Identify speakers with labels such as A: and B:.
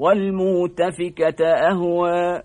A: والموتفكة أهوى